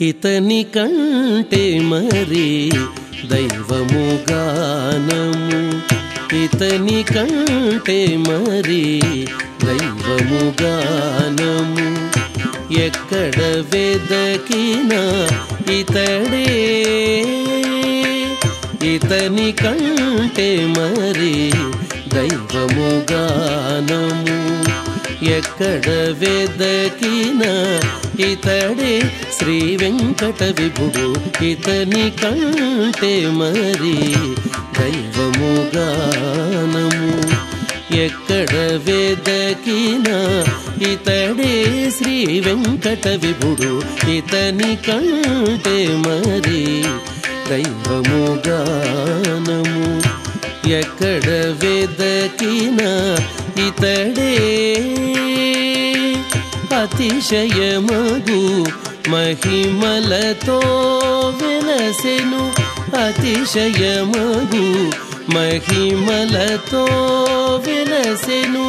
ఇతని కంటే మరి దైవము గానము. ఇతని కంటే మరి దైవము గానము. ఎక్కడ వెదకినా ఇతడే. ఇతని కంటే మరి దైవము గానము. ఎక్కడ వెదకినా ఇతడే శ్రీ వెంకట విభుడు ఇతని కంటే మరి దైవము గానము. ఎక్కడ వెదకినా ఇతడే శ్రీ వెంకట విభుడు ఇతని కంటే మరి దైవము గానము. ఎక్కడ వెదకినా ఇతడే అతిశయమగు మహిమలతో వెలసెను అతిశయమగు మహిమలతో వెలసెను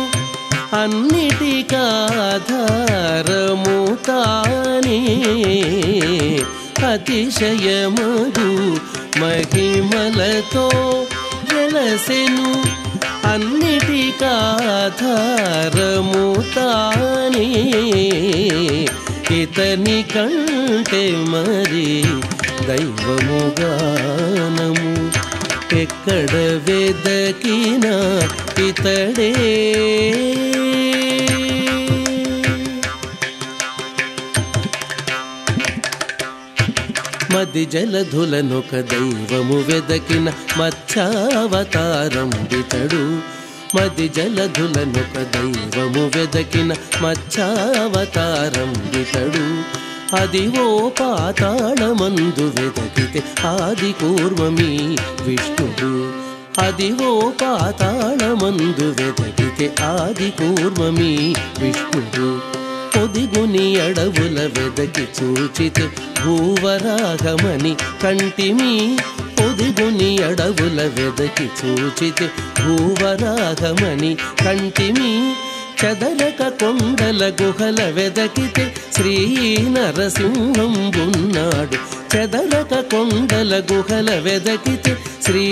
అన్నిటికాధారము తానే అతిశయమగు మహిమలతో వెలసెను అన్నిటికాధారము తానే. ఇతని కంటే మరి దైవము గానము ఎక్కడ వెదకినా ఇతడే. మది జలధులనొక దైవము వెదకిన మత్స్యావతారం మది జలధులనొక దైవము వెదకిన మత్స్యావతారం వితడు అది ఓ పాతాళమందు వెదకితే ఆది పూర్వమీ విష్ణుడు అది ఓ పాతాళమందు వెదకితే ఆది పూర్వమీ విష్ణుడు పొదిగుని అడవుల వెదకి చూచితే భూవరాగమని కంటిమి పొదిగుని అడవుల వెదకి చూచితే భూవరాగమని కంటిమి చదలక కొండల గుహల వెదకితే శ్రీ నరసింహం ఉన్నాడు చెదరక కొండల గుహల వెదకితే శ్రీ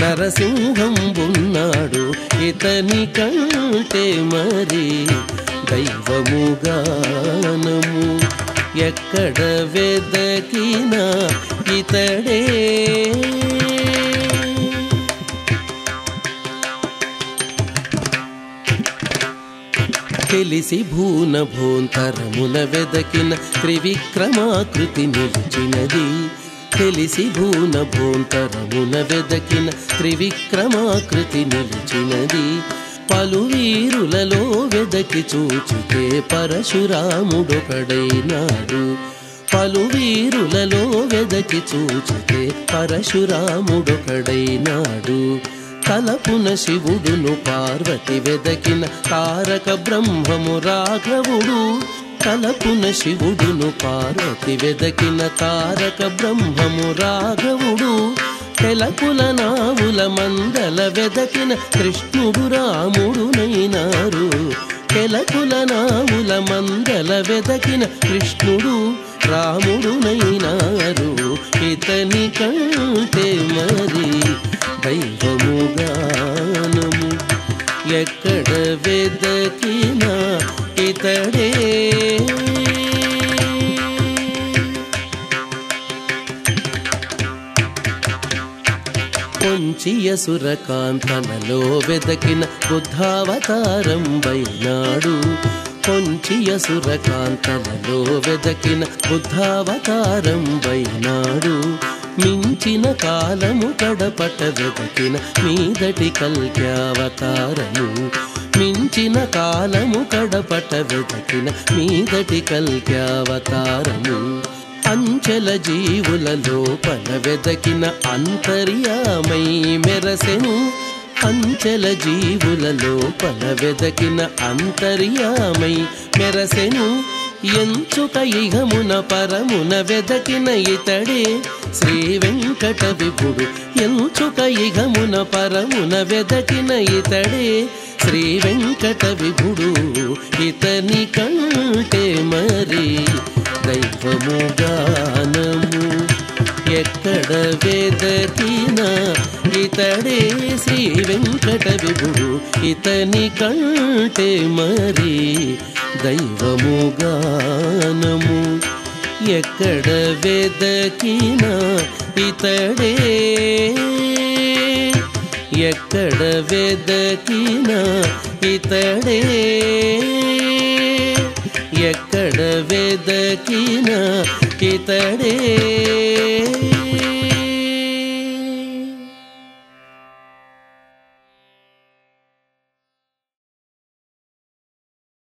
నరసింహం ఉన్నాడు ఇతని కంటే మరి దైవముగానము ఎక్కడ వెదకినా ఇతడే? తెలిసి భూన భూంతరమున వెదకిన త్రివిక్రమాకృతి నిలిచినది. తెలిసి భూన భూంతరమున వెదకిన త్రివిక్రమాకృతి నిలిచినది. పలు వీరులలో వెదకి చూచితే పరశురాముడొకడైనాడు. పలు వీరులలో వెదకి చూచితే పరశురాముడొకడైనాడు. తలపున శివుడును పార్వతి వెదకిన తారక బ్రహ్మము రాఘవుడు. తలపున శివుడును పార్వతి వెదకిన తారక బ్రహ్మము రాఘవుడు. తెలకుల నావుల మందల వెదకిన కృష్ణుడు రాముడునైనారు తెలకుల నావుల మందల వెదకిన కృష్ణుడు రాముడునైనారు ఇతని కంటే మరి దైవముగానము ఎక్కడ వెదకినా ఇతడే పొంచియ సురకాంతనలో వెదకిన బుద్ధావతారం వైనాడు. పొంచియ సురకాంతనలో వెదకిన బుద్ధావతారం వైనాడు. మించిన కాలము కడపట వెదకిన మీదటి కల్క్యావతారము. మించిన కాలము కడపట వెదకిన మీదటి కల్క్యావతారము. అంచెల జీవుల లోపల వెదకిన అంతర్యామై మెరసెను. అంచెల జీవుల లోపల వెదకిన అంతర్యామై మెరసెను. ఎంచుక ఇహమున పరమున వెదకిన ఇతడే శ్రీ వెంకట విభుడు ఎంచుక ఇహమున పరమున వెదకిన ఇతడే శ్రీ వెంకట విభుడు ఇతని కంటే మరి గానము ఎక్కడ వెదకినా ఇతడే శ్రీ వెంకట విభుడు ఇతని కంటే మరి దైవము గానము. ఎక్కడ వేదకినా ఇతడే ఎక్కడ వేదకినా ఇతడే ఎక్కడ వెదకినా ఇతడే